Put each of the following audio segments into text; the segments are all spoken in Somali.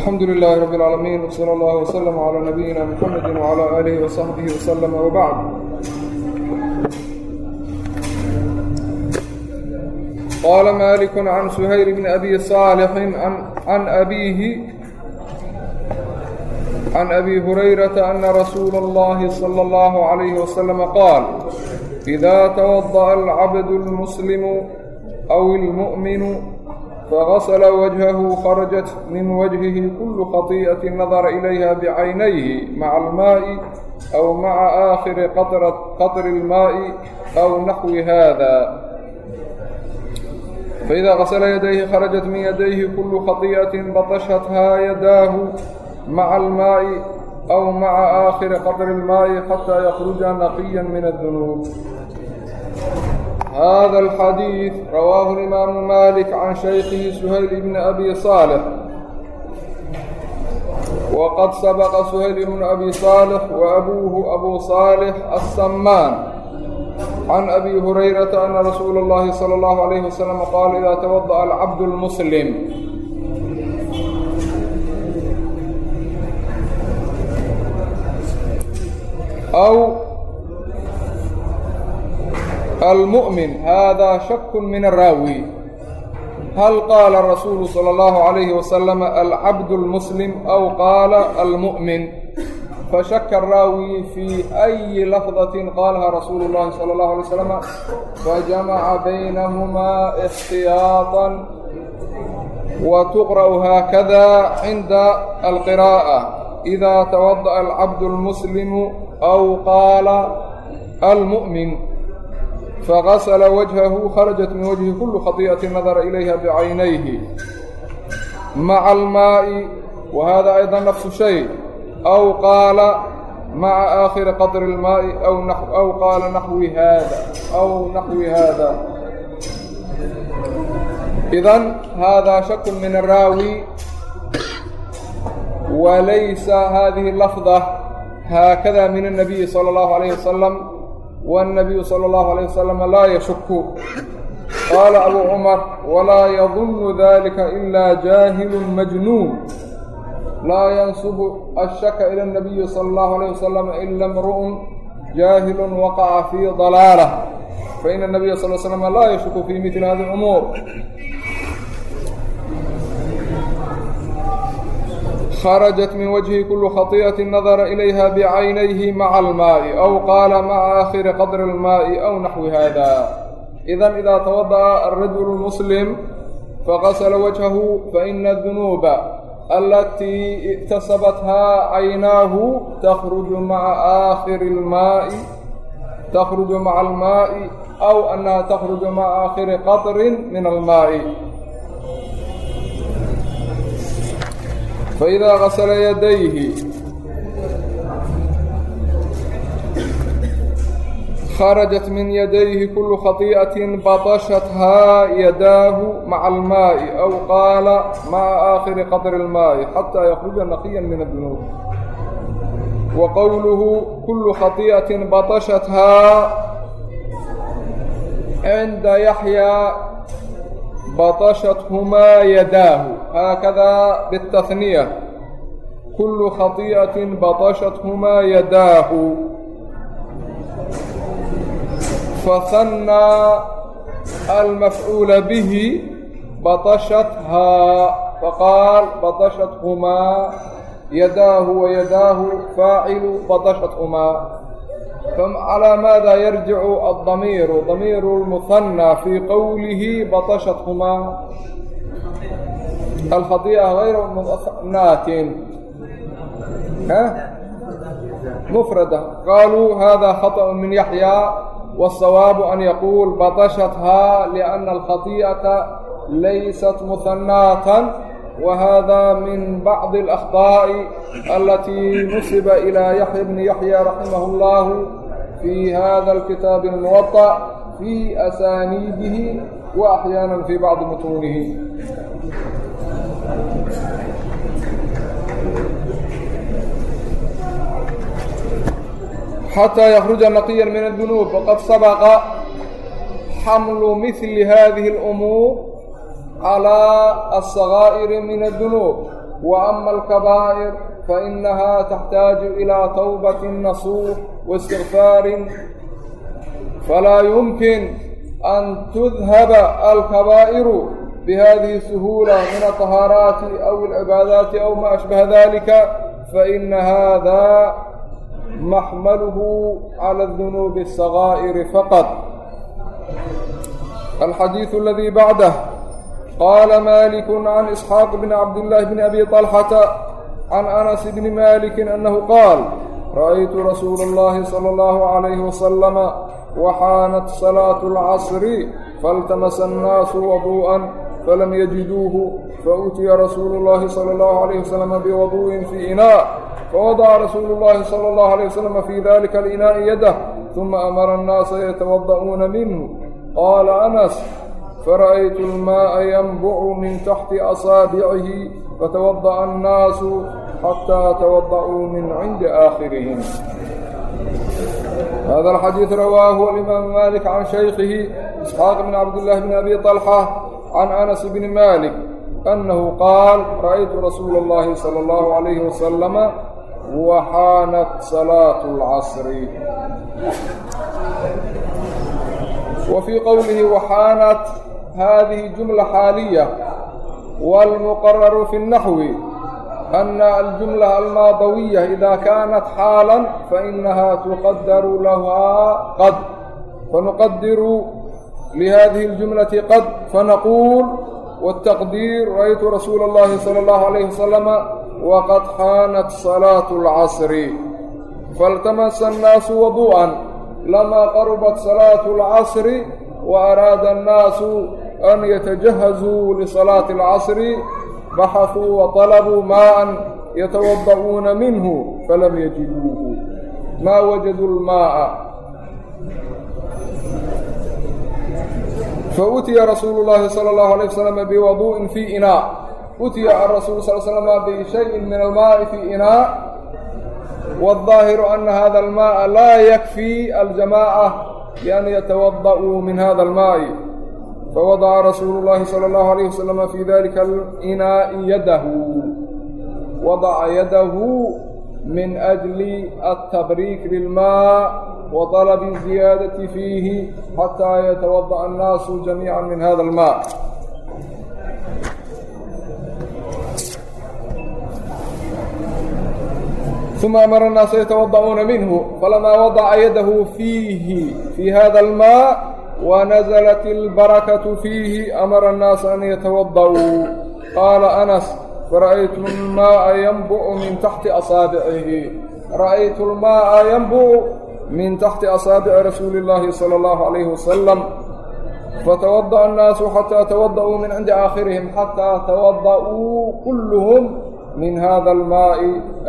alxamdu lilaahi rabb اlcaalamiin wsala allah wslm calaa nabiyina mxamedi wcala aalihi wsaxbihi wslama wbacd qaala maaliku can suhayr bni abi saalixin can abiihi can abi hurayrata ana rasuula اllahi salى اllahu عalayhi wasalama qaal ida twadaأa alcabdu اlmuslimu aw اlmu'minu فغسل وجهه خرجت من وجهه كل خطيئة نظر إليها بعينيه مع الماء أو مع آخر قطر, قطر الماء أو نحو هذا فإذا غسل يديه خرجت من يديه كل خطيئة بطشتها يداه مع الماء أو مع آخر قطر الماء حتى يخرج نقيا من الذنوب hada alxadiid rawaahu imaamu malik can shaykhihi suhayl bni abi saalix waqad sabaqa suhayl bnu abi saalix wa abuuhu abu saalix assamaan can abi hurayrata ana rasuula اllahi salى اllahu alayh wasalam qaala ida tawadaأa alcabdu اlmuslim w almu'min hada shakun min araawi hal qaala rasuulu sala allahu calayhi wasalam alcabdu almuslim aw qaala almu'min fashaka araawi fii ayi lafdatin qaalaha rasuulu llahi sala allahu alay wasalam fajamaca baynahumaa ixtiyaatan wa tuqra'u haakada cinda alqiraa'a ida tawada'a alcabdu almuslimu aw qaala almu'min faqasla wajhahu kharajat min wajhi kullu khadii'ati nadara ilayha bicaynayhi maca almaa'i wa hada ayda nafsu shay aw qaala maca aakhiri qadri اlmaa'i aw qaala naxwi haada aw naxwi haada idan haadaa shakun min araawi walaysa hadihi lafda haakada min الnabiyi salى اllahu عalayh wasalam wالnabiyu salى اllahu عalيه wasalama laa yashuku qaala abu cumar walaa yadunnu dalika ilaa jaahilu majnuun laa yansubu ashaka ila اnabiyi salى اllahu عalيه wasalama ila mru'un jaahilun waqaca fii dalaalah faina اnabiya sal l slm laa yashuku fii midli hadi اlumuur هذه الأمور خرجت من وجهه كل خطيئة نظر إليها بعينيه مع الماء أو قال مع آخر قدر الماء أو نحو هذا إذا إذا توضأ الرجل المسلم فغسل وجهه فإن الذنوب التي اكتسبتها عيناه تخرج مع آخر الماء تخرج مع الماء أو أنها تخرج مع آخر قطر من الماء فإذا غسل يديه خرجت من يديه كل خطيئة بطشتها يداه مع الماء أو قال مع آخر قطر الماء حتى يخرج نقيا من الذنوب وقوله كل خطيئة بطشتها عند batashathumaa yadaahu haakadaa biاtaثniya kulu khaطiئaة batashathumaa yadaahu fahanaa almafcuula bihi batashathaa faqaal batashathumaa yadaahu wayadaahu faacilu batashathumaa calىa maada yarjicu addamiiru damiiru lmuhanna fii qowlihi batashathumaa alkhadii'a hayra muhanaatin mufrada qaaluu hada khaطأ min yaxyaa wالsawaabu an yaquul batashathaa liأna alkhadii'ata laysat muhannaatan وhda min bacض الأkخطاء اlatي نsiba إilى yaحya بn yaحyى raximah الlah fي hada الkitaabi الmuوaطأ fي أsaniidihi وأحyaaنا fي bacضi mutuunihi xatى ykrجa نaqya min الduنوب وqad sabqa xml mثl hadiه الأmuur هذه الأمور على الصغائر من الذنوب وأما الكبائر فإنها تحتاج إلى توبة نصوح واستغفار فلا يمكن أن تذهب الكبائر بهذه السهولة من الطهارات أو العبادات أو ما أشبه ذلك فإن هذا محمله على الذنوب الصغائر فقط الحديث الذي qaala malikun can isxaaq bn cabdillaahi bni abi طalxata can anas bni malikin annahu qaal ra'aytu rasuula اllahi sala اllahu عalayhi wasalama waxaanat salaatu اlcasri faltamasa annaasu waduu'an falam yajiduuhu fautiya rasuulu اllahi salى اllahu عalayh wasalama biwaduu'in fii inaa fawadaca rasuulu اllahi salى اllahu عalيه wasalama fii dalika alinaa'i yadah uma amara annaasa yatawada'uuna minhu qaala anas فرأيت الماء ينبع من تحت أصابعه فتوضأ الناس حتى توضأوا من عند آخرهم هذا الحديث رواه الإمام مالك عن شيخه إسحاق بن عبد الله بن أبي طلحة عن أنس بن مالك أنه قال رأيت رسول الله صلى الله عليه وسلم وحانت صلاة العصر وفي قوله وحانت hadihi jumla xaaliya wاlmuqararu fi الnaxwi ana aljumlaha almaadawiya ida kaanat xaalan fainaha tuqadaru lahaa qad fanuqadiru lihadihi اljumlati qad fanaquul wاtaqdiir ra'aytu rasuula اllahi salى اllahu عalayh wasalama waqad xaanat salaaة اlcasri faltamasa الnaasu waduu'an lama qarubat salaaة اlcasri wa araada الnaasu an yatajahazuu lisalaati alcasri baxasuu waطalabuu maa'an yatawada'uuna minhu falam yajiduuhu maa wajaduu lmaa'a fautiya rasuulu llaahi sala allahu alay wasalam biwaduu'in fii inaa utiya arasuulu sal slama bishayin min almaa'i fii inaa waaldaahiru ana hada almaa'a laa yakfii aljamaaca bian yatawada'uu min hada almaa'i الماء فوضع رسول الله صلى الله عليه وسلم في ذلك الإناء يده وضع يده من أجل التبريك للماء وطلب الزيادة فيه حتى يتوضأ الناس جميعا من هذا الماء ثم أمر الناس يتوضؤون منه فلما وضع يده فيه في هذا الماء ونزلت البركة فيه أمر الناس أن يتوضؤوا قال أنس فرأيت الماء ينبع من تحت أصابعه رأيت الماء ينبع من تحت أصابع رسول الله صلى الله عليه وسلم فتوضأ الناس حتى توضأوا من عند آخرهم حتى توضأوا كلهم من هذا الماء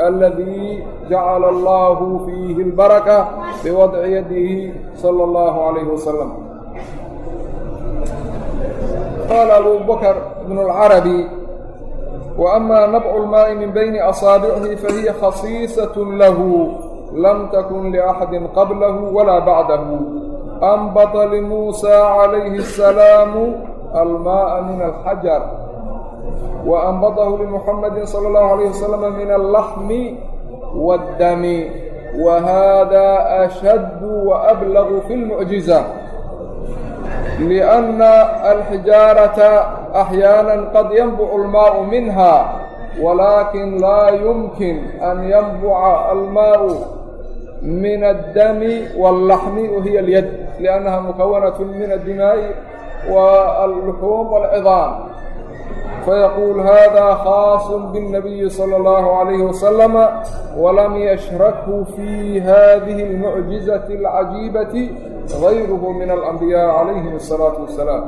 الذي جعل الله فيه البركة بوضع يده صلى الله عليه وسلم qaala abu bakr ibnu اlcarabi wa ama nabcu lmaa'i min bayni asaabicihi fahiya khasiisat lahu lam takun liaxadin qablahu walaa bacdahu anbata limuusaa calayhi asalaamu almaaa min alxajar wa anbatahu limuxamadi sala allahu alayh wasalam min allaxmi waaddami wa hada ashaddu waaablagu fi lmucjiza lianna alxijaarata axyaanan qad yanbucu almaa'u minha walaakin laa yumkin an yanbuca almaa'u min addami waاllaxmi wahiya alyad liannaha mukawanatu min addimaa'i wاlluxuum wاlcidaam fayaquul hada khaasun biاnnabiyi salى اllahu عalayhi wasalama walam yashrakhu fii hadihi اlmucjizati اlcajiibati غayruhu min alambiyaa calayhim الsalaatu wasalaam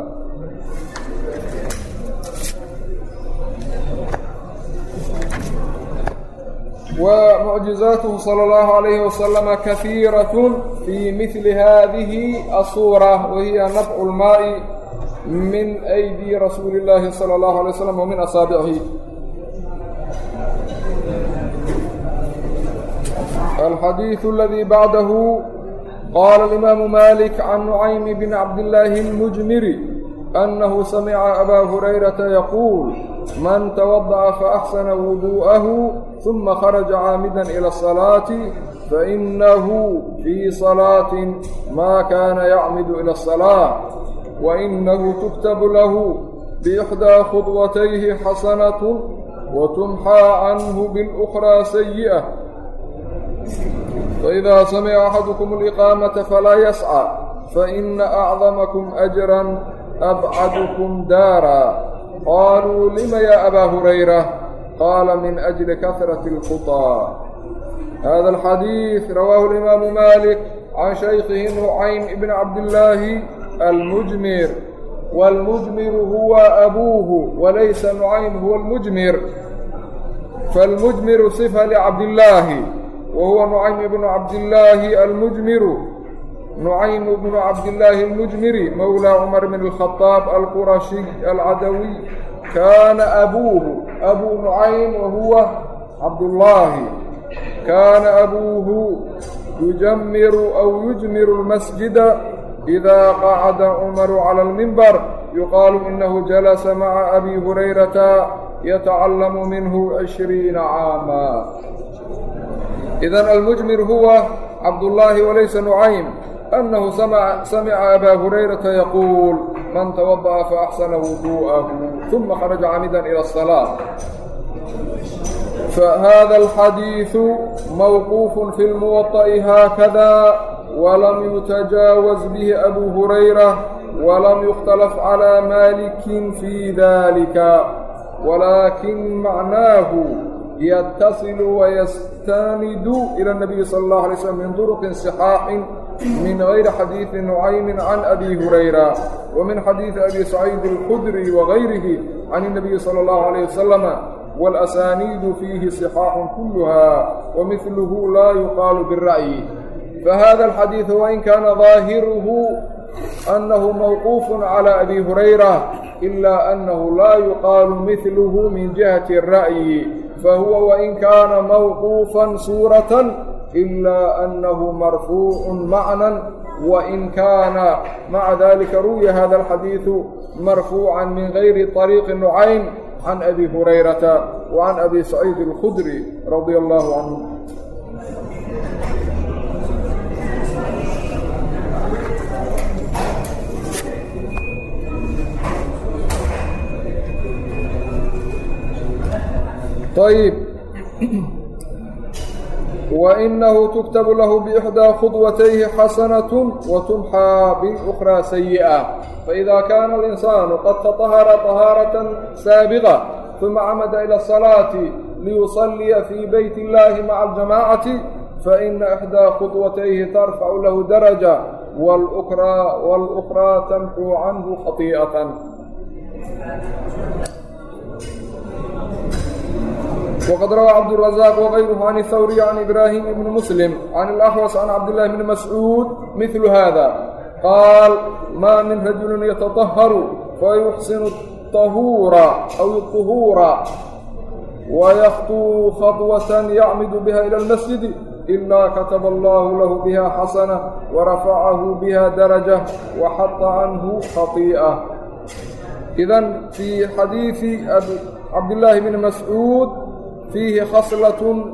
w mucjizaatuhu salى اllahu alayhi wasalama kahiiraة fii midli hadihi asuura wahiya nafcu اlmaaءi min aydi rasuuli اllaahi salى اllahu alay waslam wa min asaabicihi alxadiiثu aladii bacdahu الإمام مالك عن نعيم بن عبد الله المجمري أنه سمع أبا هريرة يقول من توضأ فأحسن وضوءه ثم خرج عامدا إلى الصلاة فإنه في صلاة ما كان يعمد إلى الصلاة وإنه تكتب له بإحدى خطوتيه حسنة وتمحى عنه بالأخرى سيئة فإذا سمع أحدكم الإقامة فلا يسعى فإن أعظمكم أجرا أبعدكم دارا قالوا لم يا أبا هريرة قال من أجل كثرة الخطى هذا الحديث رواه الإمام مالك عن شيخه نعيم بن عبد الله المجمر والمجمر هو أبوه وليس نعيم هو المجمر فالمجمر صفة لعبد الله wahuwa nucaym bnu cabdillaahi almujmiru nucaym bnu cabdillaahi almujmiri mowlaa cumar bn اlkhadaab alqurashiy alcadawiy kaana abuuhu abuu nucaym wahuwa cabdullaahi kaana abuuhu yujamiru aw yujmiru اlmasjida إida qacada cumaru calى اlmimbar yuqaalu inahu jalasa maca abi hurayrata yatacallamu minhu cishriina caama idan almujmir huwa cabdullaahi walaysa nucaym annahu samica abaa hurayrata yaquul man tawada'a faaxsana wuduu'ahu uma kharaja camidan ila asalaa فhda الxadيiث mوquuf fi الmuwaطأ haakada وlam yتجaawaز bih أbu هurayرة وlam يkhتلف عlى malik fي ذlika wlakin macnaahu مالك في ذلك ولكن معناه يتصل ويستند إلى النبي صلى الله عليه وسلم من طرق صحاح من غير حديث نعيم عن أبي هريرة ومن حديث أبي سعيد الخدري وغيره عن النبي صلى الله عليه وسلم والأسانيد فيه صحاح كلها ومثله لا يقال بالرأي فهذا الحديث وإن كان ظاهره أنه موقوف على أبي هريرة إلا أنه لا fahuwa wain kaana mawquufan suuratan ilaa annahu marfuucun macnan wain kaana maca dalika ruwiya hada alxadiidu marfuucan min gayri طariiqi nucaym can abi hurayrata wa can abi saciid اlkhudri radia allahu canhu الخدري رضي الله عنه طيب وإنه تكتب له بإحدى خطوتيه حسنة وتمحى بالأخرى سيئة فإذا كان الإنسان قد تطهر طهارة سابقة ثم عمد إلى الصلاة ليصلي في بيت الله مع الجماعة فإن إحدى خطوتيه ترفع له درجة wqad rawaa cabdurazaq wغayruhu can ihawriy can ibraahim ibni muslim can اlaxwas can cabdillahi bni mascuud milu hada qaal maa min rajulin yataطaharu fayuxsinu ahuura aw طuhuura waykطuu khaطwaة yacmidu biha ilى اlmasjidi ilaa kataba allahu lahu biha xasana warafacahu biha daraja waxaطa canhu khaطiiئa idan fii xadiidi cabdillaahi bni mascuud في xadiiثi cabdاللahi بن masعوud فيه خصلة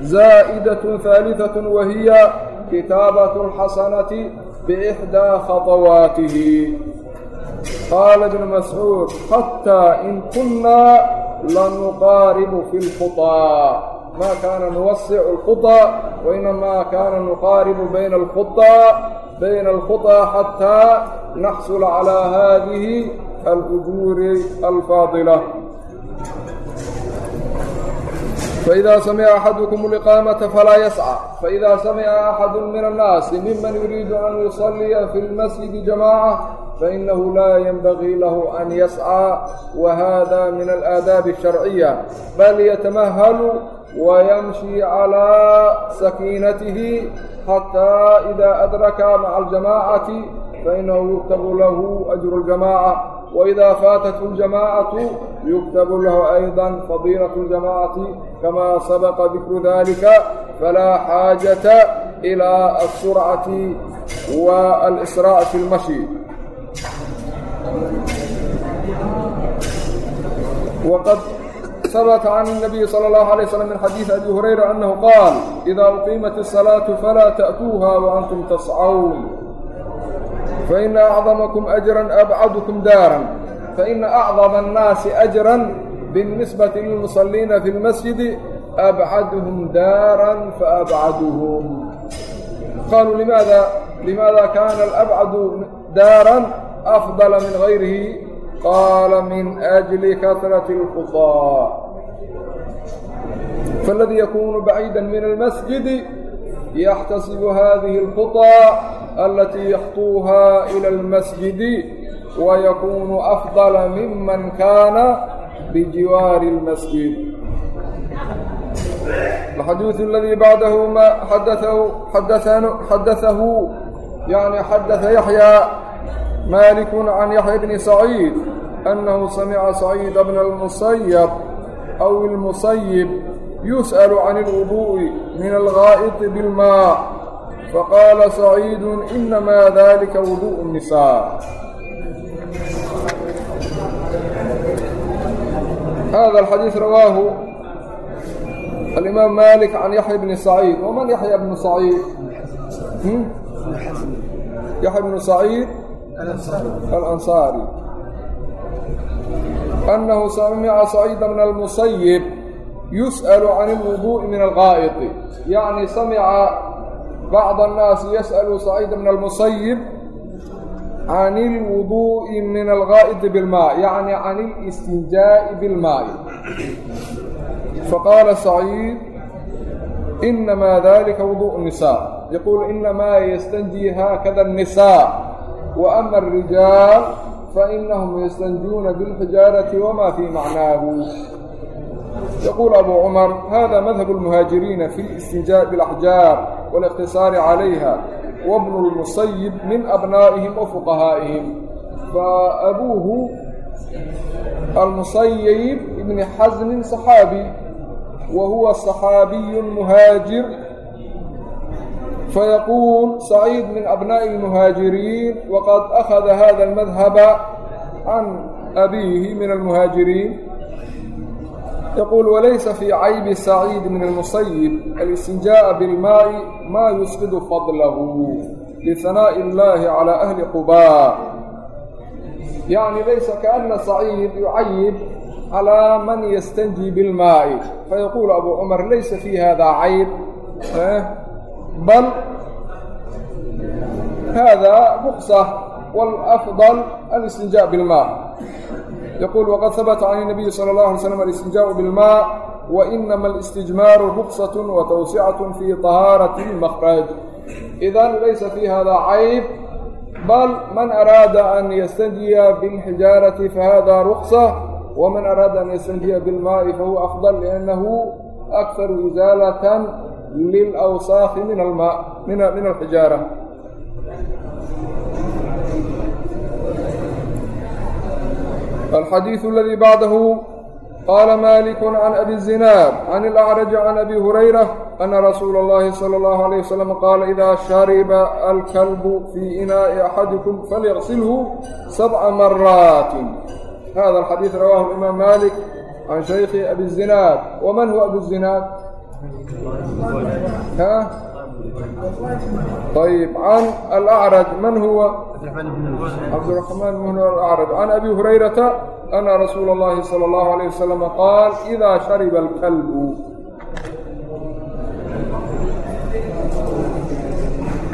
زائدة ثالثة وهي كتابة الحسنة بإحدى خطواته قال ابن مسعود حتى إن كنا لنقارب في الخطى ما كان نوسع الخطى وإنما كان نقارب بين الخطى بين الخطى حتى نحصل على هذه الأجور الفاضلة فإذا سمع أحدكم الإقامة فلا يسعى فإذا سمع أحد من الناس ممن يريد أن يصلي في المسجد جماعة فإنه لا ينبغي له أن يسعى وهذا من الآداب الشرعية بل يتمهل ويمشي على سكينته حتى إذا أدرك مع الجماعة فإنه يكتب له أجر الجماعة وإذا فاتته الجماعة يكتب له أيضا فضيلة الجماعة كما سبق ذكر ذلك فلا حاجة إلى السرعة والإسراء في المشي وقد ثبت عن النبي صلى الله عليه وسلم من حديث أبي هريرة أنه قال إذا أقيمت الصلاة فلا تأتوها وأنتم تصعون فإن أعظمكم أجرا أبعدكم دارا فإن أعظم الناس أجرا بالنسبة للمصلين في المسجد أبعدهم دارا فأبعدهم قالوا لماذا لماذا كان الأبعد دارا أفضل من غيره قال من أجل كثرة الخطاء فالذي يكون بعيدا من المسجد يحتسب هذه الخطى التي يخطوها إلى المسجد ويكون أفضل ممن كان بجوار المسجد الحديث الذي بعده ما حدثه حدثه, حدثه يعني حدث يحيى مالك عن يحيى بن سعيد أنه سمع سعيد بن المسيب أو المسيب يسأل عن الوضوء من الغائط بالماء فقال سعيد إنما ذلك وضوء النساء هذا الحديث رواه الإمام مالك عن يحيى بن سعيد ومن يحيى بن سعيد يحيى بن سعيد الأنصاري أنه سمع سعيد بن المصيب يسأل عن الوضوء من الغائط يعني سمع بعض الناس يسأل can ilwuduu'i min algaa'idi bilmaa yacni can ilistinjaa'i bilmaa'i faqaala saciid inamaa dalika wuduء nisaa yaquul inamaa yastanjii haakada الnisaa wa ama alrijaal fainahum yastanjuuna biاlxijaarati wama fii macnaahu yaquul abu cumar hada madhab اlmuhaajiriina fi اlistinjaaءi biاlaxjaar wاliqtisaari calayha wabnu lmusayib min abnaa'ihim wa fuqahaa'ihim faabuuhu almusayib ibni xasmin saxaabi wa huwa صaxaabiyu muhaajir فيقول سعيد من أبناء المهاجرين وقد أخذ هذا المذهب عن أبيه من المهاجرين يقول وليس في عيب سعيد من المصيب الاستنجاء بالماء ما يسقط فضله لثناء الله على أهل قباء يعني ليس كأن سعيد يعيب على من يستنجي بالماء فيقول أبو عمر ليس في هذا عيب بل هذا رخصة والأفضل الاستنجاء بالماء يقول وقد ثبت عن النبي صلى الله عليه وسلم الاستنجاء بالماء وإنما الاستجمار رخصة وتوسعة في طهارة المخرج إذا ليس في هذا عيب بل من أراد أن يستنجي بالحجارة فهذا رخصة ومن أراد أن يستنجي بالماء فهو أفضل لأنه أكثر إزالة للأوساخ من الماء من من الحجارة الحديث الذي بعده قال مالك عن أبي الزناد عن الأعرج عن أبي هريرة أن رسول الله صلى الله عليه وسلم قال إذا شرب الكلب في إناء أحدكم فليغسله سبع مرات هذا الحديث رواه الإمام مالك عن شيخ أبي الزناد ومن هو أبو الزناد ها ayb can alacraj man huwa cabdiraxmaan mhn alacraj can abi hurayrata ana rasuula اllahi salى اllahu alayه wasalama qaal idaa shariba اlkalbu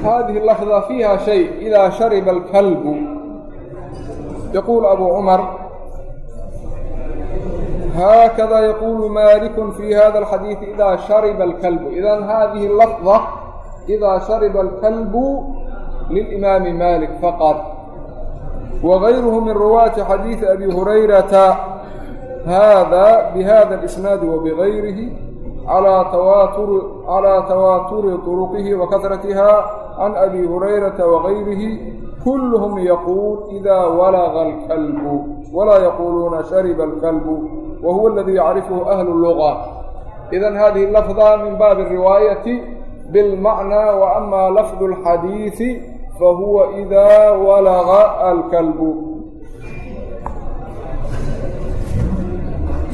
hadihi lafda fiiha shay idaa shariba alkalbu yaquul abu cumar haakada yaquulu maaliku fi hada alxadiiث idaa shariba اlkalbu idan hadihi lafda إda shariba اlkalbu lilimaami malik faqad wغayruhu min ruwaati xadiiثi abi hurayrata hada bihada اlisnaadi wabigayrihi calىa tawaaturi طuruqihi wakahratiha can abi hurayrata wagayrihi kulhm yaquul إida walaga اlkalbu walaa yaquuluuna shariba اlkalbu wahuwa اladii yacrifuhu ahlu اluga idan hadihi lafda min baabi riwaayati bilmacnaa wa amaa lafdu alxadiidi fahuwa idaa walaqa alkalbu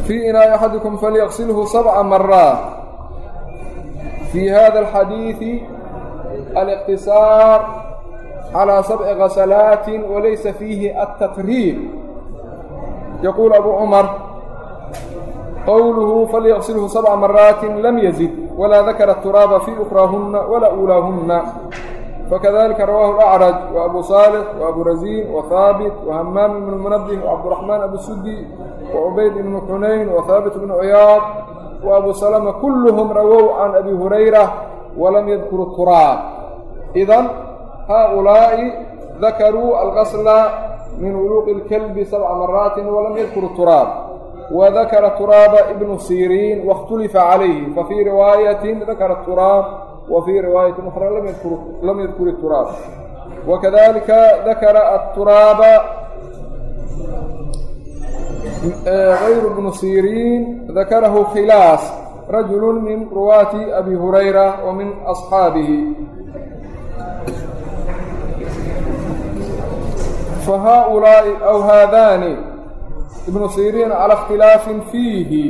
fii inaa'i axadikum falyaqsilhu sabca maraat fii hada alxadiidi aliqtisaar calaa sabci kasalaatin walaysa fiihi altaqriib yaquul abu cumar qowluhu falyaqsilhu sabca maraatin lam yazid walaa dakara turaaba fii ukraahunna walaa uulaahunna fakadalika rawaahu alacraj wa abu saalix wa abu raziin wa haabit wa hamaam ibnu munabih wa cabdiraxmaan abu sudi wa cubayd ibnu xunayn wa haabit ibnu ciyaad wa abu salama kulluhum rawow can abi hurayra walam yadkuru turaab idan haaulaa'i dakaruu alqasla min wuluuqi اlkelbi sabca maraatin walam yadkuru turaab وذkر تراaب بن سيrين واkتلفa عaليه ففي رواaية ذkر التراaب وفي رواaية أخرى lm ydkر التراaب وكذلكa ذkر التراaب غyر بن سيrين ذkره khلاaص رجل من رواaة أبي هريرة ومن أصحاaبه فhؤuلاaء أو hذان ibnu siriin calى اkhtilaafin fiihi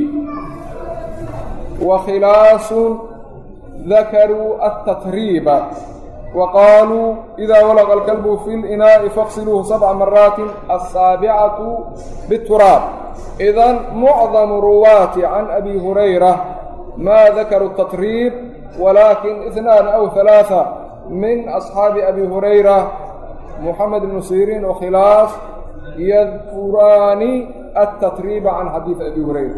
wa khilaasun dakaruu aلtatriiba wa qaaluu إida walaqa اlkalbu fi اlinaaءi faqsiluuhu sabca maraatin aلsaabicatu bالturaab idan mucdamu ruwaati can abi hurayra ma dakaruu الtatriib walaakin اثnaan aw ثalaaثa min أصxaabi abi hurayra muxamed ibnu siriin wakhilaas yadkuraani التطريب عن xadيiث أbي هurayرة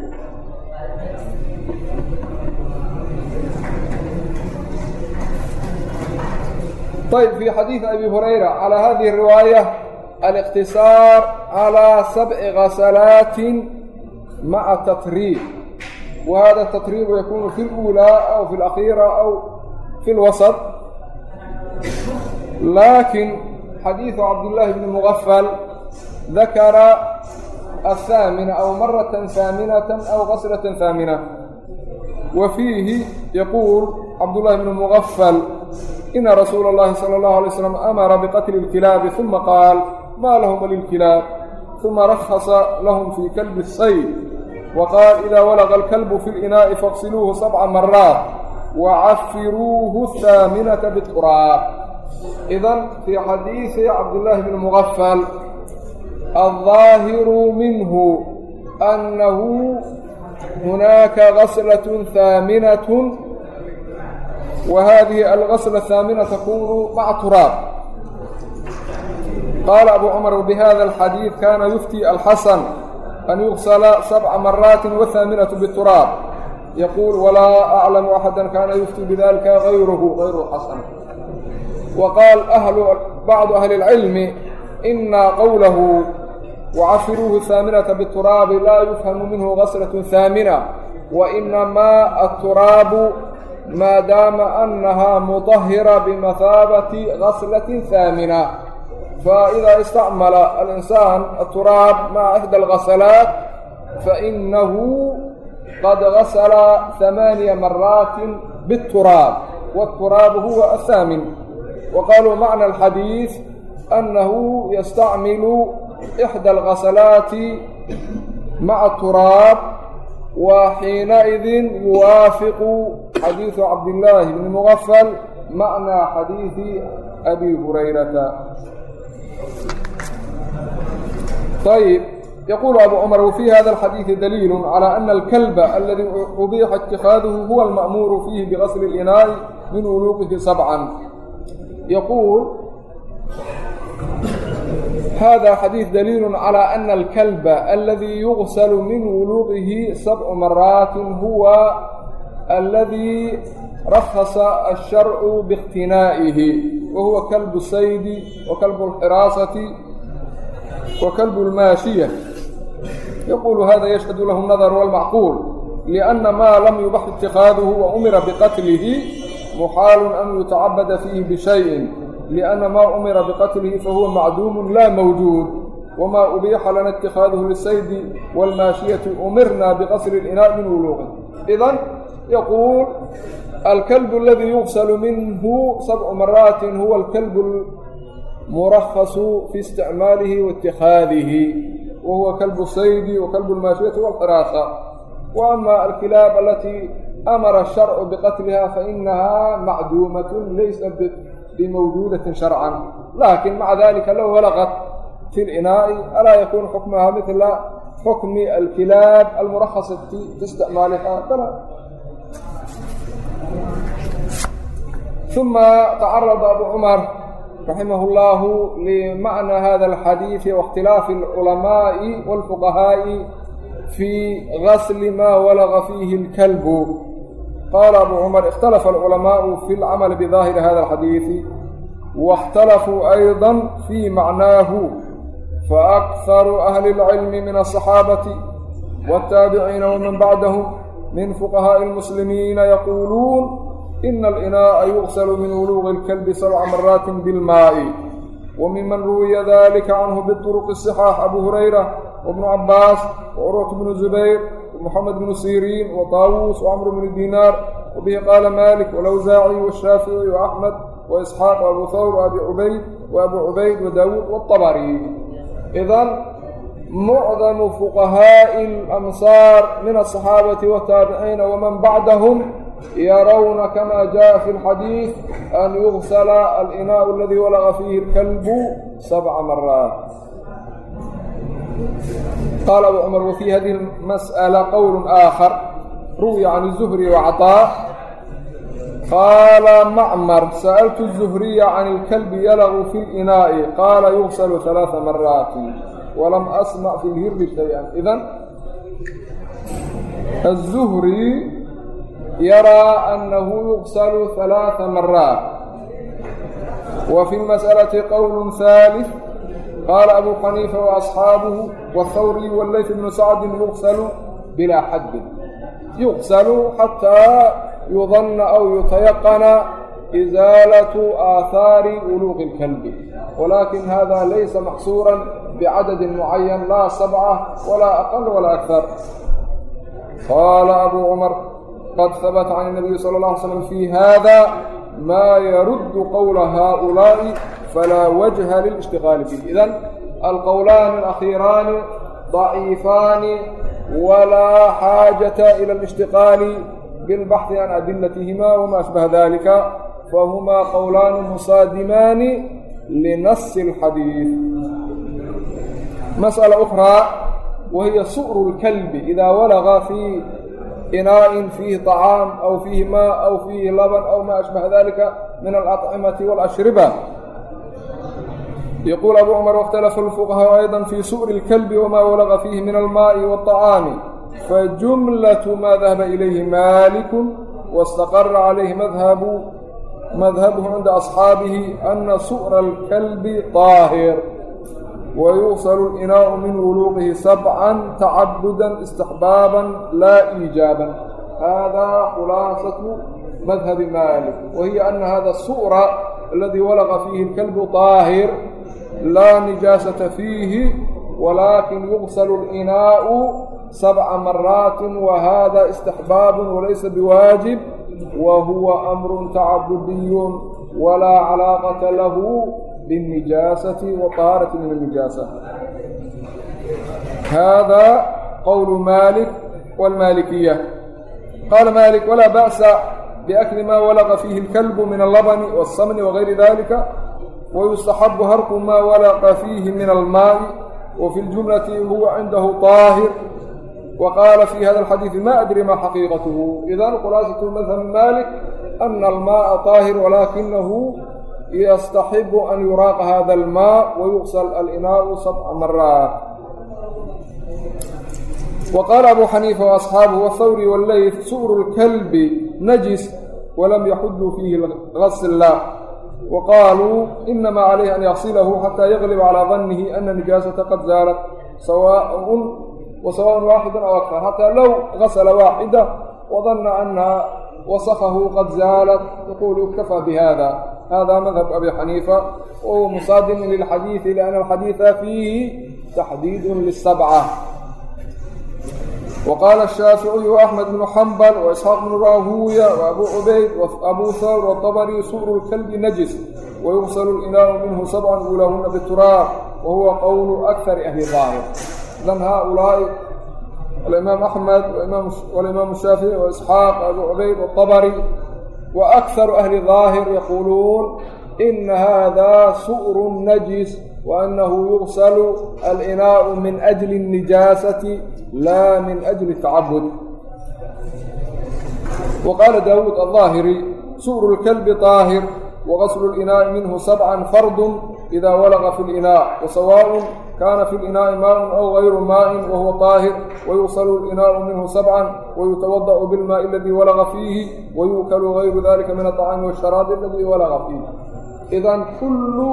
طيب في xadيiث أbي هurayرة على هذه الرواaية الاقتصاar على سبع غسلaaت مع التطريب وهذا التطريب يكون في الأولى أو في الأخيرة أو في الوسط لكن xadيiث cabدالله بن مغفل ذكر الثامنة أو مرة ثامنة أو غسلة ثامنة وفيه يقول عبد الله بن مغفل إن رسول الله صلى الله عليه وسلم أمر بقتل الكلاب ثم قال ما لهم وللكلاب ثم رخص لهم في كلب الصيد وقال إذا ولغ الكلب في الإناء فاغسلوه سبع مرات وعفروه الثامنة بالتراب إذا في حديث عبد الله بن aلظaahiru minhu أnnahu hunaaka غaslaة haaminaة wa hadihi algasla الhaamina takunu maca turaab qaala abu cumar wbihada alxadiid kaana yufti alxasan an yugsla sabca maraati wahaaminaة bturaab yaquul walaa aclamu axada kaana yufti bidalika gayruhu ayru xasan wa qaal bacdu ahli اlcilmi ina qowlahu wacafiruuhu haaminata bituraabi laa yufhamu minhu kasratun haamina wa inamaa aturaabu maadaama annahaa mudahira bimahaabati gaslatin haamina faidaa istacmala alinsaan aturaab maca ixda algasalaat fainahu qad gasla hamaaniya maraatin biاturaab wاturaabu huwa ahaamin wa qaluu macna alxadiid annahu yastacmilu ixda alkasalaati maca turaab wa xiinaidin yuwaafiqu xadiidu cabdillaahi bni mugafal macnaa xadiidi abi hurayrata ayb yqul abu cmr wfii hada اxadiiثi daliil calى أن اlkalba aladii ubixa اtikaaduhu huwa alma'muuru fiihi bigasli اlinaa'i min uluqihi sabcan yquul يقول هذا حديث دليل على أن الكلب الذي يغسل من ولوغه سبع مرات هو الذي رخص الشرع باقتنائه وهو كلب الصيد وكلب الحراسة وكلب الماشية يقول هذا يشهد له النظر والمعقول لأن ما لم يبح اتخاذه وأمر بقتله محال أن يتعبد فيه بشيء لأن ما أمر بقتله فهو معدوم لا موجود وما أبيح لنا اتخاذه للسيد والماشية أمرنا بغسل الإناء من ولوغه إذن يقول الكلب الذي يغسل منه سبع مرات هو الكلب المرخص في استعماله واتخاذه وهو كلب الصيد وكلب الماشية والحراسة wa ama alkilaab alatii amara asharcu biqatliha fainaha macduumatun laysa bimawjuudatin sharcan laakin maca dalika low walaqat fi linaa'i alaa yakunu xukmaha midla xukmi alkilaab almurakhasati fi isticmaaliha bala ثuma tacarada abu cumar raximah اllahu limacna hada alxadiidi waاkhtilaafi اlculamaaءi wاlfuqahaaءi fii gasli ma walaga fiihi اlkalbu qaala abu cumar ikhtalafa alculamaa'u fi lcamali bidaahiri hada alxadiidi waاkhtalafuu ayضa fii macnaahu faakharu ahli اlcilmi min aلصaxaabati wاtaabiciina waman bacdahum min fuqahaaءi اlmuslimiina yaquuluun ina alinaa'a yuqslu min wuluuqi اlkalbi sabca maraati biاlmaa'i wamiman ruwiya dalika canhu biطuruqi الصixaax abu hurayra wabnu cabaas waurwat bnu zubayr mxamed bnu siriin wa taawuus wacmr bnu dinaar wa bihi qaala malik walawsaaci washaafici waaxmed waisxaaq waabuu thawr waabi cubayd waabuu cubayd wadaawuud waabariy idan mucdamu fuqahaa'i alamsaar min asaxaabati wataabiciina waman bacdahum yarowna kama jaءa fi اlxadiid an yugsla alinaaءu aladi walaga fiihi اlkalbu sabca maraat qaala abu cumar wafii hadihi اlmas'ala qowl aakhar ruwiya can الzuhri wacطaa qaala macmar sa'altu الzuhriya can اlkalbi yalagu fi اlinaa'i qaala yugsalu ثalaaثa maraati walam asmac fi lhirri shaya idan الzuhri yaraa annahu yugsalu ثalaaثa maraat wa fi اlmas'alaةi qowl haalif qaala abu xaniifa waasxaabuhu wahawri walayf bnu sacdin yuqsalu bilaa xaddin yuqsalu xataa yudanna aw yutayaqana izaalatu aathaari wuluuqi اlkalbi walakin hada laysa maxsuuran bicadadi mucayan laa sabca walaa aqal walaa akar qaala abu cumar qad habata can اnabiyi sala اlه alay slam fi hada maa yaruddu qowla haaulaa'i falaa wajha lilاshtiqaali bih idan alqowlaani alakhiiraani ضaciifaani walaa xaajata ila اlاshtiqaali bilbaxثi can adilatihima wma ashbaha dalika fahumaa qowlaani musaadimaani linasi اlxadiid masأala أkhraa wahiya su'ru اlkalbi ida walaga fii inaa'in fiihi طacaam aw fiihi maa aw fiihi laban aw ma ashbaha dalika min alأطcimati wاlأshriba yquل abu cmr اkhtlfu الfuqahaaءu ayضا fii su'ri اlklbi wma walaqa fiihi min almaءi wالطacaami fajumlaة ma dahaba ilayhi malik wاstaqara calayhi madhabhu cinda aصxaabihi ana su'ra اlkalbi طaahir wayuصl اlinaau min wuluqihi sabca tacabuda istixbaaba la iijaaba hada khulaasaةu madhabi malik wa hiya ana hada الsu'ra aladi walaqa fiihi اlkalbu طaahir laa nijaasata fiihi walaakin yugsalu linaa'u sabca maraatin wa hada istixbaabun walaysa biwaajib wa huwa amrun tacabudiyun walaa calaaqata lahu binnijaasati wa tahaarati min annijaasa hada qowlu maalik wاlmaalikiya qaala maalik walaa ba'sa biakli ma walaqa fiihi اlkalbu min allabni wالsamni wagayri dalika ويستحب هرق ما ولغ فيه من الماء وفي الجملة هو عنده طاهر وقال في هذا الحديث ما أدري ما حقيقته إذا خلاصة مذهب مالك أن الماء طاهر ولكنه يstaxibu an yuraaqa hada almaa wayuqsl alinaau sabca maraat wa qaala abu xaniifa waasxaabuhu wاthawri wاlleyt su'ru اlkalbi najis walam yaxuduu fiihi gasla wa qaaluu inama calayhi an yaqsilahu xataa yagliba calaa dannihi ana nijaasata qad zaalat sawaaءun wa sawaaءun waaxidu aw akar xataa low gasla waaxida wadanna anha wasakahu qad zaalat yaqulu iktafa bihada hada madhab abi xaniifa wahuwa musaadimun lilxadiidi lianna alxadiida fiihi taxdiidun lisabca wa qaala ashaaficiyu axmed bnu xambal waisxaaq bnu raahuuya waabu cubayd waabu thawr waطabari su'ru lkalbi najis wayugsalu linaau minhu sabcan uulahuna bituraab wa huwa qowlu akari ahli daahir idan haaulaa'i alimaam axmed walimaamu shaafici waisxaaq abu cubayd waطabari wa akharu ahli daahir yaquuluun ina waannahu yugsalu alinaau min ajli الnijaasati la min ajli الtacabud wa qaala daawuud alظaahiri su'ru اlkalbi طaahir wagaslu اlinaa'i minhu sabcan fardu ida walaqa fi اlinaa wasawaa'un kaana fi linaa'i maa'un aw gayru maa'in wa huwa طaahir wayugsalu linaa'u minhu sabcan wayutawada'u bilmaa'i aladii walaqa fiihi wayu'kalu gayru dalika min alطacaami waasharaab aladii walaqa fiihi idan kullu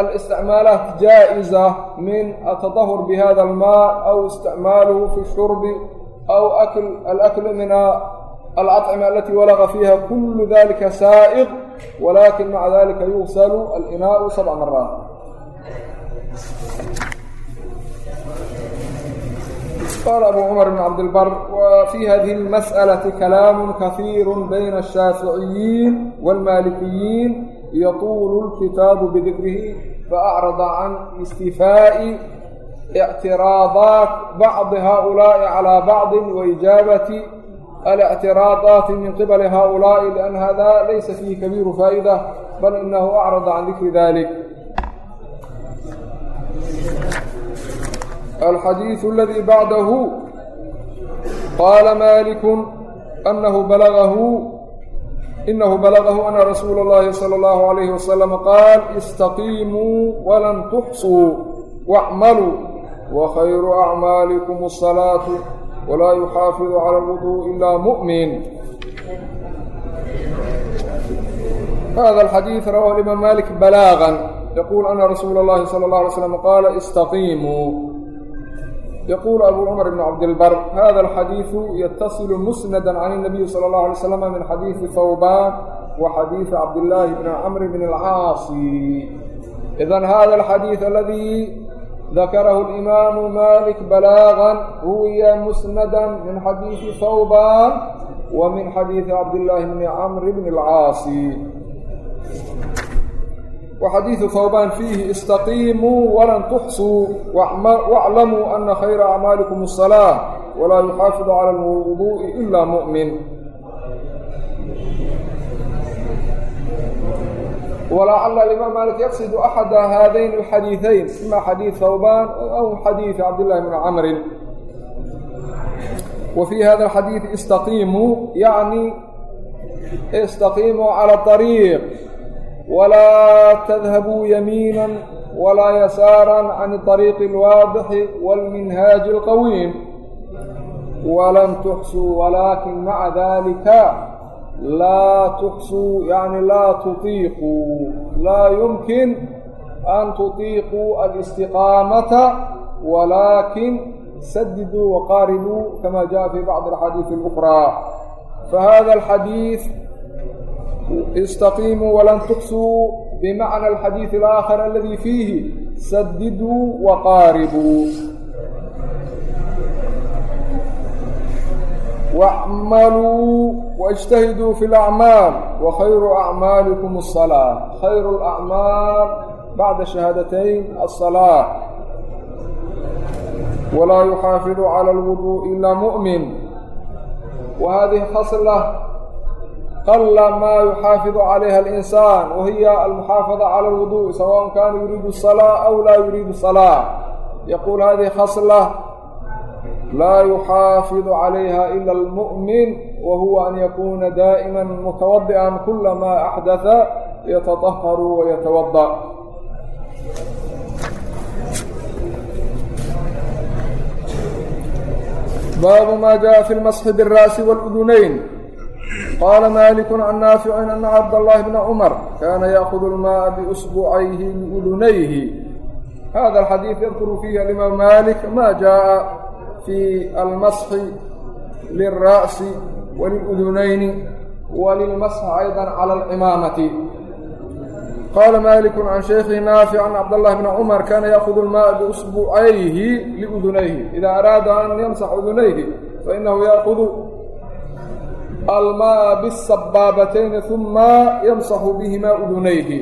الاsتicmاaلaaت jaaئزة min aلتطhر bhda الmاء أو اsتicmaalه في الshرب أو الأkل min الأطcمة اlatي وlغa فيha kul ذlika sائq wlakin maعa ذlika yغsl الإnاء سبع mrاaت qال أbو cمر بن cبدالبر وفي hذه المسألة كlاam kaثيir byn الشhاaفiعiyiin والmاaلiكiyiin yطuulu اlkitaabu bidikrihi faأcrada can istifaaءi اctiraadaat bacdi haؤulaaءi calىa bacdi waijaabati الاctiraadaati min qibali haؤulaaءi liأn hada laysa fiihi kabiiru faa'ida bal inahu acrada can dikri dalik الxadiiث اladii bacdahu qaala malik أnahu balagahu inahu balagahu ana rasuula اllahi salى اllahu عalayhi wasalam qaal istaqiimuu walan tuxsuu wacmaluu wakhayru acmaalikum الsalaatu walaa yuxaafidu cala اlwudu ila mu'min hada alxadiid rawahu imaam malik balaagan yaquul ana rasuula اllahi salى اllah alay slam qaala istaqiimuu yquل abu cmr بn cabdilbr hada الxadiiثu ytaصil musnada can الnabiyi slى الlaه alay slm min xadiiثi hawban wa xadiiثi cabdillaahi bn cmr bn اlcaasi idan hada اlxadiiث aladii dakarahu اlimaamu malik balaaغa ruwiya musnada min xadiiثi hawban wa min xadiiثi cabdillaahi bni cmr bn اlcaasi وxadiiثu hawbaan fiihi istaqiimuu walan tuxsuu واclamuu ana khayra acmaalikum الصalاة walaa yuxaafiظu calى اlwuduءi ilaa muؤmin walacala alimaam maalik yaqsidu axada haadayn اlxadiiثayn ima xadiiث hawbaan aw xadiiث cabdالlahi bni camrin wa fii hada اxadiiث istaqiimuu yaعni istaqiimuu calى اطariiq walaa tadhabuu yamiinan walaa yasaaran can طariiqi اlwaadixi wاlminhaaji اlqawiim walan tuxsuu walaakin maca dalika laa tuxsuu yani laa tuطiiquu laa yumkin an tutiiquu alistiqaamata walaakin sadiduu waqaaribuu kama jaءa fi bacdi اlaxaadiiثi اlukhraa fahada alxadiiث فهذا الحديث استقيموا ولن تحصوا بمعنى الحديث الآخر الذي فيه سددوا وقاربوا واعملوا واجتهدوا في الأعمال وخير أعمالكم الصلاة خير الأعمال بعد شهادتين الصلاة ولا يحافظ على الوضوء إلا مؤمن وهذه خصلة قل ما يحافظ عليها الإنسان وهي المحافظة على الوضوء سواء كان يريد الصلاة أو لا يريد الصلاة يقول هذه خصلة لا يحافظ عليها إلا المؤمن وهو أن يكون دائما متوضئا كلما أحدث يتطهر ويتوضأ باب ما جاء في المسح بالرأس والأذنين قال مالك عن نافع أن عبد الله بن عمر كان يأخذ الماء بأسبوعيه لأذنيه هذا الحديث يذكر فيه الإمام مالك ما جاء في المسح للرأس وللأذنين وللمسح أيضا على العمامة قال مالك عن شيخه نافع عن عبد الله بن عمر كان يأخذ الماء بأسبوعيه لأذنيه إذا أراد أن يمسح أذنيه فإنه يأخذ almaa biاsabaabatayni uma yamsaxu bihimaa udunayhi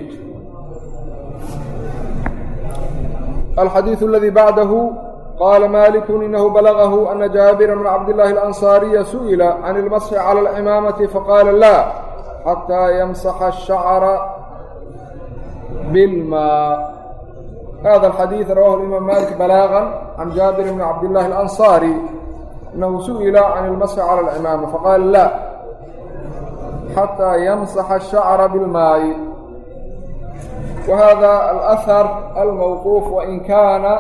alxadiiث اladii bacdahu qaala maaliku inahu balagahu ana jaabira bna cabdillaahi اlansaariya su'ila can ilmasxi cala alcimaamati faqaala laa xataa yamsaxa ashacra bilmaa hada alxadiid rawahu imaam malik balaagan can jaabir bni cabd illaahi اlansari annahu su'ila can ilmasxi cala alcimaama faqaala laa xataa yamsaxa ashacra bilmaa'i wa hada alahar almawquuf wain kaana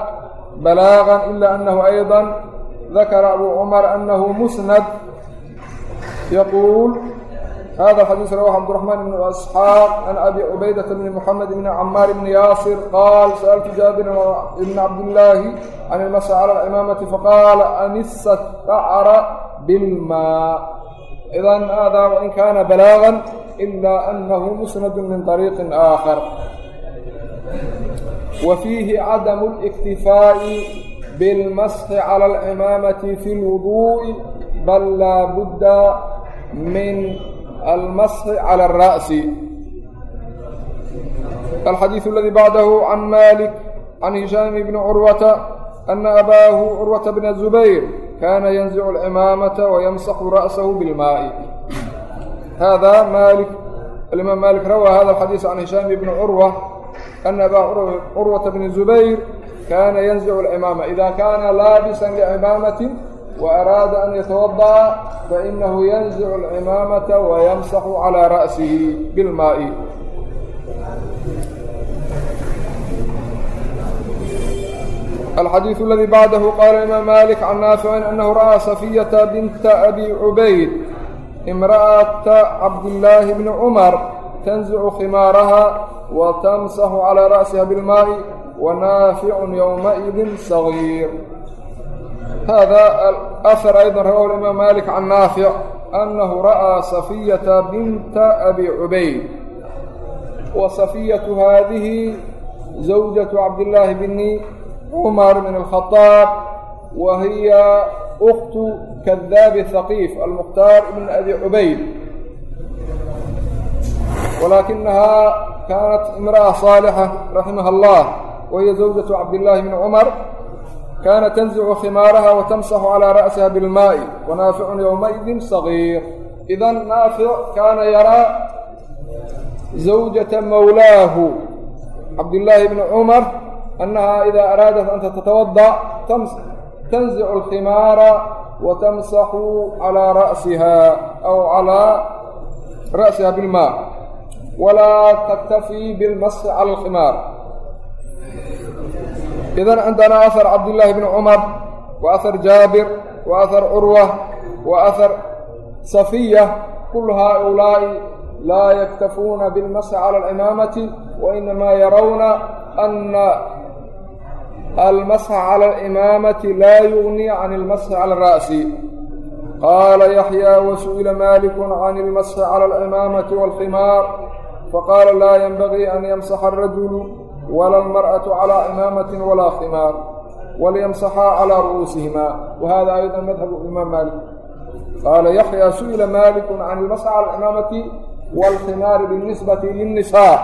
balaaga ila anahu ayضa dakara abu cumar anahu musnad yaquul hada xadiis rawahu cabdiraxmaan bn asxaaq can abi cubaydata bni muxamed bni camaar bni yaasir qaal sa'altu jaabir bn cabdillaahi can ilmasa cala alcimaamati faqaala anisa shacra bilmaa idan haadaa wain kaana balaagan ilaa annahu musnadu min طariiqin aakhar wa fiihi cadamu اliktifaa'i bilmaski cala alcimaamati fi اlwuduuءi bal laa budda min almaski cala الra'si alxadiiثu aladii bacdahu can maalik can hishaam bni curwata ana abaahu curwata bna zubayr كان ينزع العمامة ويمسح رأسه بالماء هذا مالك الإمام مالك روى هذا الحديث عن هشام بن عروة أن أبا عروة بن الزبير كان ينزع العمامة إذا كان لابسا لعمامة وأراد أن يتوضأ فإنه ينزع العمامة ويمسح على رأسه بالماء الxadيiث اladي bعdaه qala imam malik can naafici أnahu ra'aa safiyata binta abi cubayd imra'aةa cabdالlaahi bni cmar tanزcu khimaaraha wa tamsaxu calى ra'siha biاlmaaءi wanaaficu ywmaئidi صaغيir hada أhar ayضa rawahu imaam malik can naafic أnahu ra'aa safiyata binta abi cubayd wa safiyatu hadihi zawjaة cabdالlaahi bni عمر بن الخطاب وهي أخت كذاب الثقيف المختار بن أبي عبيد ولكنها كانت امرأة صالحة رحمها الله وهي زوجة عبد الله بن عمر كانت تنزع خمارها وتمسح على رأسها بالماء ونافع يومئذ صغير إذا نافع كان يرى زوجة مولاه عبد الله بن عمر أنها إذا أرادت أن تتوضأ تنزع الخمار وتمسح على رأسها أو على رأسها بالماء ولا تكتفي بالمسح على الخمار إذا عندنا أثر عبد الله بن عمر وأثر جابر وأثر عروة وأثر صفية كل هؤلاء لا يكتفون بالمسح على الإمامة وإنما يرون أن almasxa cala alimaamati laa yugnii can ilmasxi cala ara'si qaala yaxyaa wasu'ila maalikun can ilmasxi cala alimaamati waalximaar faqaala laa yenbagii an yamsaxa alrajulu wala almar'atu calaa cimaamatin walaa khimaar walyamsaxaa calaa ru'uusihimaa wahada ayda madhabu imaam maalik qaala yaxyaa su'ila maalikun can ilmasxi cala alimaamati waalximaari binisbati linnisaa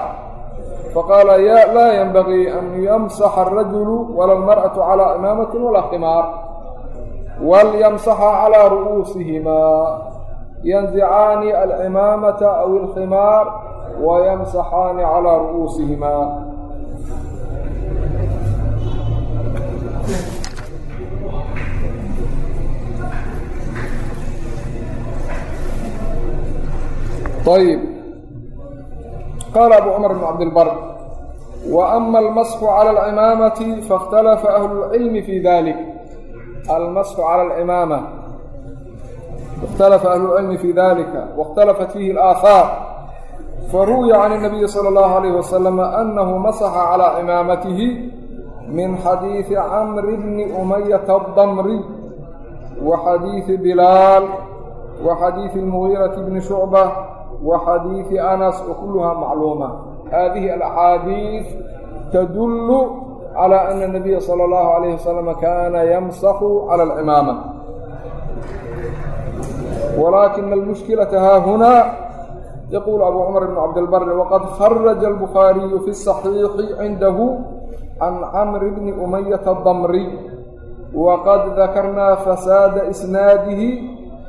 فقال يا لا ينبغي أن يمسح الرجل ولا المرأة على إمامة ولا خمار وليمسحا على رؤوسهما ينزعان العمامة أو الخمار ويمسحان على رؤوسهما qaala abu cumar bn cabdilbar wa ama almasxu cala alcimaamati faihtalafa ahlulcilmi fii dalik almasxu cala alcimaama ikhtalafa ahlucilmi fii dalika waاkhtalafat fiihi alaahaar faruwiya can الnabiyi salى اllahu alayh wasalam anahu masaxa calaa cimaamatihi min xadiidi camri bni umayata adamri wa xadiidi bilaal wa xadiidi اlmugiirati bni shucba wa xadiidi anas wa kulluhaa macluuma. Haadihi alaxaadiid tadullu calaa ana anabiya sala allahu calayhi wasalam kaana yamsaxu cala alcimaama walaakina almushkilata haahunaa yaquul abuu cumar bn cabdilbari waqad kharaja albuhaariyu fi saxiixi cindahu can camri bni umayata adamriy waqad dakarnaa fasaada isnaadihi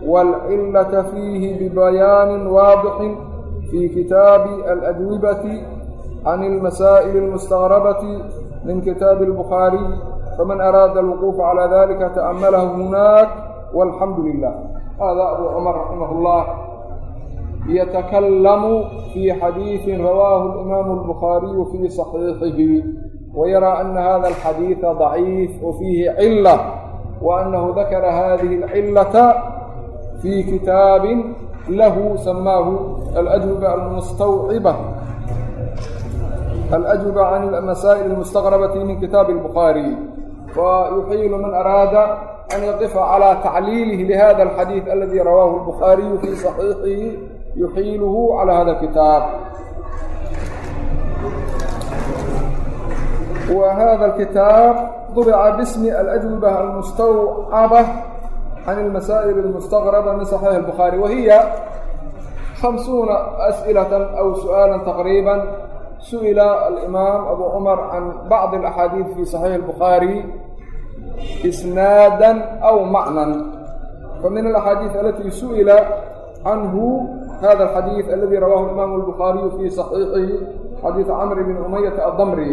waalcillata fiihi bibayaanin waadixin fii kitaabi aladwibati can almasaa'ili almustaqrabati min kitaabi albukhaariy faman araada alwuquufa calaa dalika ta'ammalahu hunaak walxamdu lilah haadaa abu cumar raximah llah yatakallamu fii xadiisin rawaahu alimaamu albukhaariyu fii saxiixihi ويرى أن هذا الحديث ضعيف وفيه علة وأنه ذكر هذه العلة fii kitaabin lahu samaahu aljba almustawciba alأjوبة عan الmasائل الmstaqربة min kitaabi الbخاarي وyuxiil man araada an yaqifa عalى tacliilih lhada الxadيiث aladi rawaahu الbخaariyu fii صaxiixihi yuxiilhu عalى hada الkitaab وهذا الكتاب طبع باسم الأجوبة المستوعبة can ilmasaa'il اlmustaqraba min saxiix اlbukhaari wahiya hamsuuna as'ilata aw su'aala taqriiba su'ila alimaam abu cumar can bacdi اlaxaadiid fi saxiix اlbukhaari isnaadan aw macnan famin alaxaadiid alatii su'ila canhu hada alxadiid aladi rawahu imaamu اlbukhaariyu fii saxiixihi xadiid camr bn umayata addamri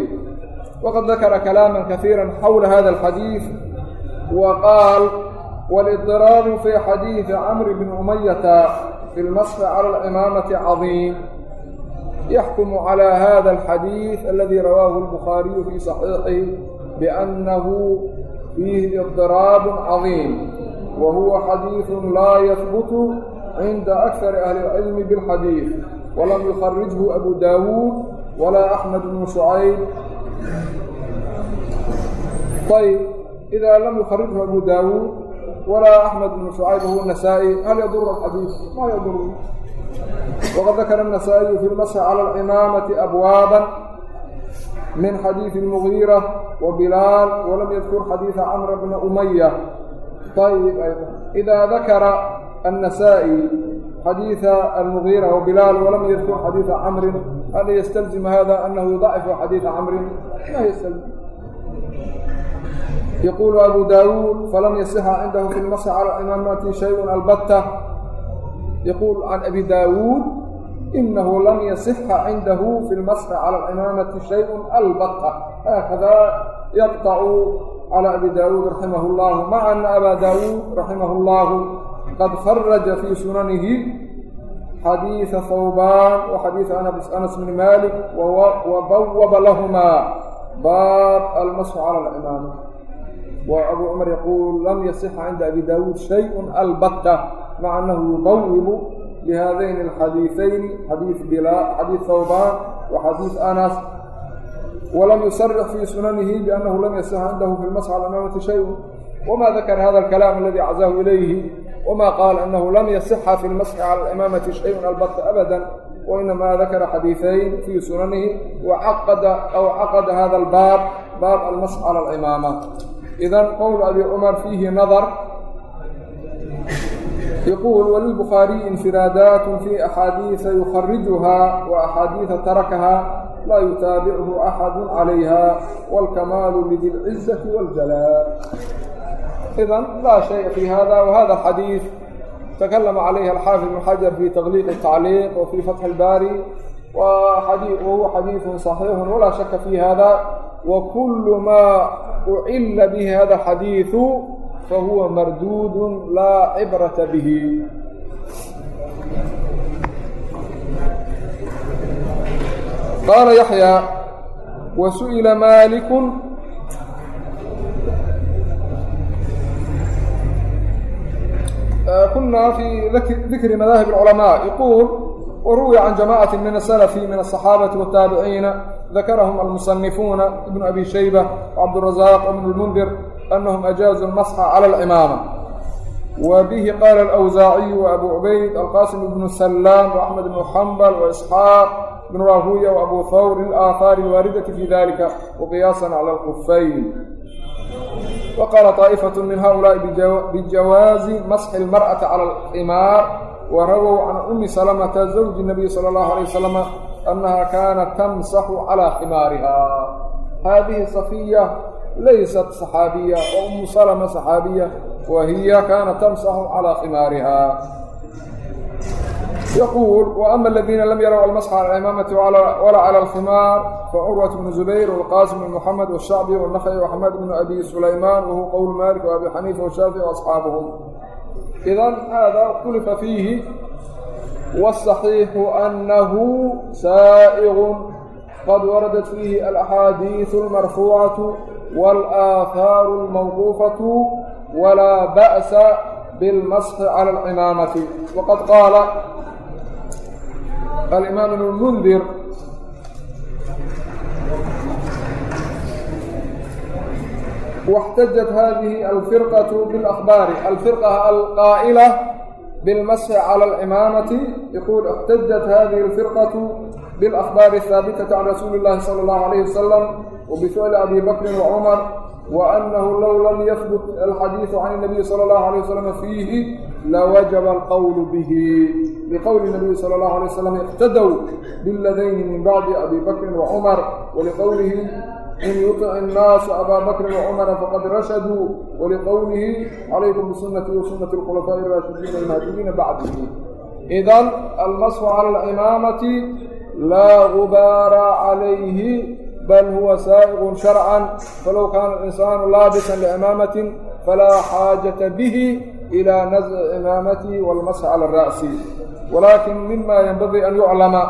waqad dakara kalaaman kaiira xawla hada alxadiid wa qaal والاضطراب في حديث عمرو بن أمية في المسح على الإمامة عظيم يحكم على هذا الحديث الذي رواه البخاري في صحيحه بأنه فيه اضطراب عظيم وهو حديث لا يثبت عند أكثر أهل العلم بالحديث ولم يخرجه أبو داود ولا أحمد بن شعيب طيب إذا لم يخرجه أبو داود walaa axmed bnu shucayb huwa nasaa-i hal yaduru axadiis maa yaduru waqad dakara النasaaئiyu fi lmasx calى اlcimaamati abwaaba min xadiiثi الmugiira wa bilaal walam yadkur xadiiثa camra bna umaya ayb ida dakara النasaaئي xadiiثa almugiira wabilaal walam yadkur xadiiثa camri hal ystalzim hada anahu ضacfu xadiiثa camri ma ystalzim يقول أبو داود فلم يصح عنده في المسح على الإمامة شيء البتة يقول عن أبي داود إنه لم يصح عنده في المسح على الإمامة شيء البتة هكذا يقطع على أبي داود رحمه الله مع أن أبا داود رحمه الله قد خرج في سننه حديث ثوبان وحديث أنس بن مالك bab almasxu calى اcimaam wa abu cumar yaquul lam yasixa cinda abi daawuud shayء albata maca anahu yudawibu lihadayn اlxadiiثayn xadiiث bila xadiiث thawbaan wa xadiiث anas. Wlam yusarix fii sunanihi biannahu lam yasix cindahu fi lmasxi calى imaamati shayءu wma dakara hada alkalaam aladi cazahu ilayhi wma qaala anahu lam yasixa fi lmasxi calى imaamati shayء albata abada وإنما ذكر حديثين في سننه وعقد أو عقد هذا الباب باب المسح على العمامة إذا قول أبي عمر فيه نظر يقول وللبخاري انفرادات في أحاديث يخرجها وأحاديث تركها لا يتابعه أحد عليها والكمال لذي العزة والجلال إذا لا شيء في هذا وهذا الحديث تكلم عlيه الحافظ بن حجر في تkليq التعليq وفي فتح الباري الbاrي وهو xadيiث صحيiح وlا شك في hذا وkل ma عila bه hذا الحadيiث fahuوa mردوd laa cbrة bه qاla يحyى وسئل مالك kunaa fii dikri madaahib اculamaa yquul waruwiya can jamaacaة min aلsalafi min aلصaxaabaةi wالtaabiciina dakarahum almusanifuuna ibnu abi shayba wcabdالrazaaq ibn اlmundir anahum ajaazuu masxa cala اlcimaama wa bihi qaala alawsaaciyu waabu cubayd alqasim ibnu salaam waaxmed ibnu xambal waisxaaq ibnu rahuya waabu fawr lilaaahaari alwaaridati fii dalika waqiyaasan cala alkufayn وقال طائفة من هؤلاء بجواز مسح المرأة على الحمار ورووا عن أم سلمة زوج النبي صلى الله عليه وسلم أنها كانت تمسح على حمارها هذه صفية laysat صaxaabiya oo umu salma صaxaabiya wa hiya kaanat tamsaxu calىa khimaariha yaquul waama aladiina lam yarow almasxa cala alimaamati walaa cala alkhimaar facurwat bnu zubayr waalqaasim bn muxamed washacbi wanakhci waxmed bnu abi sulaymaan wahuwa qowl maalik waabi xaniifa washaafici waasxaabuhum idan haadaa ikhtulifa fiihi wاsaxiixu anahu saa'iqu qad waradat fiihi alaxaadiiثu almarfuucaةu wاlaahaaru اlmawquufaةu walaa ba'sa biاlmasxi cala اlcimaamati waqad qaala alimaam ibn mundir واxtajat hadihi alfirqaةu biاlأhbaari alfirqa alqaa'la bilmashi calى اlcimaamati yquul اxtajat hadihi اlfirqaة biاlأhbaari الhaabitaةi can rasuuli اllahi salى اllahu عalayه wasalam وbficli abi bakrin وcumar وأnnahu low lam yafdut alxadiiثu can الnabiyi salى اllahu عalيه wasalam fiihi الله عليه وسلم فيه لوجب القول به لقول النبي صلى الله عليه وسلم اقتدوا بالذين من بعد أبي بكر وعمر ولقوله إن يطع الناس أبا بكر وعمر فقد رشدوا ولقوله عليكم بسنتي وسنة الخلفاء الراشدين المهديين بعده إذا المسح على الإمامة لا غبار عليه بل هو سائغ شرعا فلو كان الإنسان لابسا لإمامة فلا إlى naزع imaamati wاlmasx calى الraأsi walakin mima ynbaغi an yuclama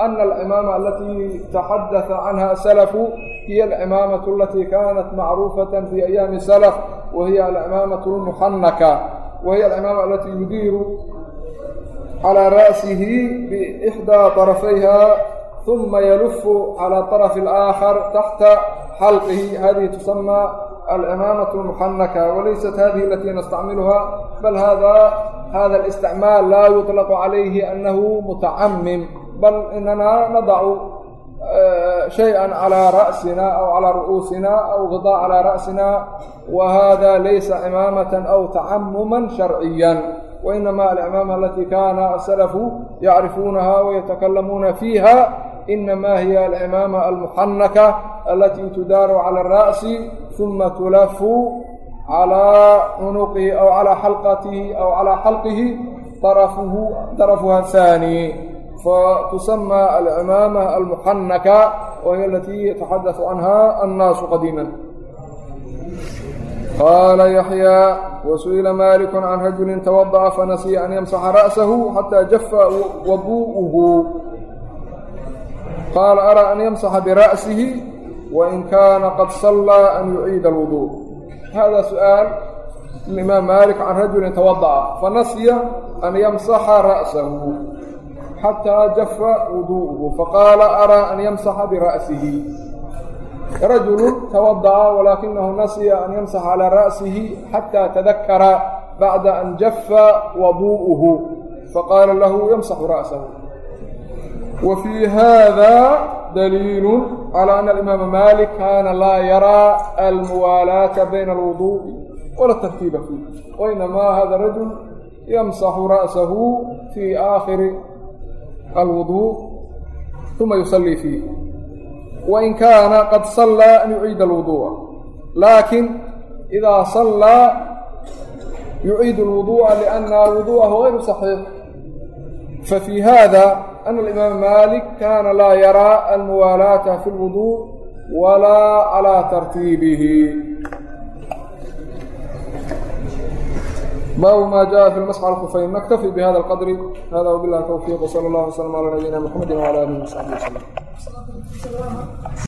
أna اlcimaama alatii taxadaثa canha salafu hiy alcimaamaة alatii kanat macruufaة fii ayaami اslf wa hiy alcimaamaة اlmuxanaka wa hiy alcimaama alatii yudiiru calى ra'sihi bإxdىa طarafayha ثuma yaluf calى طarف الآakhar taxta xalqihi hadihi tusamى alamaamaة اmuxanaka walaysat hadihi alati nastacmiluha bal hada hada اlاstacmaal laa yuطlaqu calayhi anahu mutacamim bal inana nadacu shayئa calىa ra'sina aw calىa ru'uusina aw غidaa calىa ra'sina wa hada laysa cimaamaة aw tacamuma sharciya wainama alamaama alati kana asalafu yacrifuunaha wayatakallamuuna fiiha inamaa hiya alcimaama almuxanaka alatii tudaaru cala ara'si uma tulafu calaa cunuqihi aw calaa xalqatihi aw calaa xalqihi arafuhu darafuha haani fatusama alcimaama almuxanaka wahiy alatii yataxadasu canha annaasu qadiima qaala yaxyaa wasu'ila maaliku can rajuli tawada'a fanasiya an yamsaxa ra'sahu xataa jafa wabu'uhu أرى أن يمسح برأسه وإن كان قد صلى أن يعيد الوضوء هذا سؤال الإمام مالك عن رجل توضأ فنسي أن يمسح رأسه حتى جف وضوءه فقال أرى أن يمسح برأسه رجل توضأ ولكنه نسي أن يمسح على رأسه حتى تذكر بعد أن جف وضوءه فقال له يمسح رأسه وفي هذا دليل على أن الإمام مالك كان لا يرى الموالاة بين الوضوء ولا الترتيب فيه وإنما هذا الرجل يمسح رأسه في آخر الوضوء ثم يصلي فيه وإن كان قد صلى أن يعيد الوضوء لكن إذا صلى يعيد الوضوء لأن وضوءه غير صحيح ففي هذا أن الإمام مالك كان لا يرى الموالاة في الوضوء ولا على ترتيبه باب ما جاء في المسح على الخفين نكتفي بهذا القدر هذا وبالله التوفيق وصلى الله وسلم على نبينا محمد وعلى آله وصحبه وسلم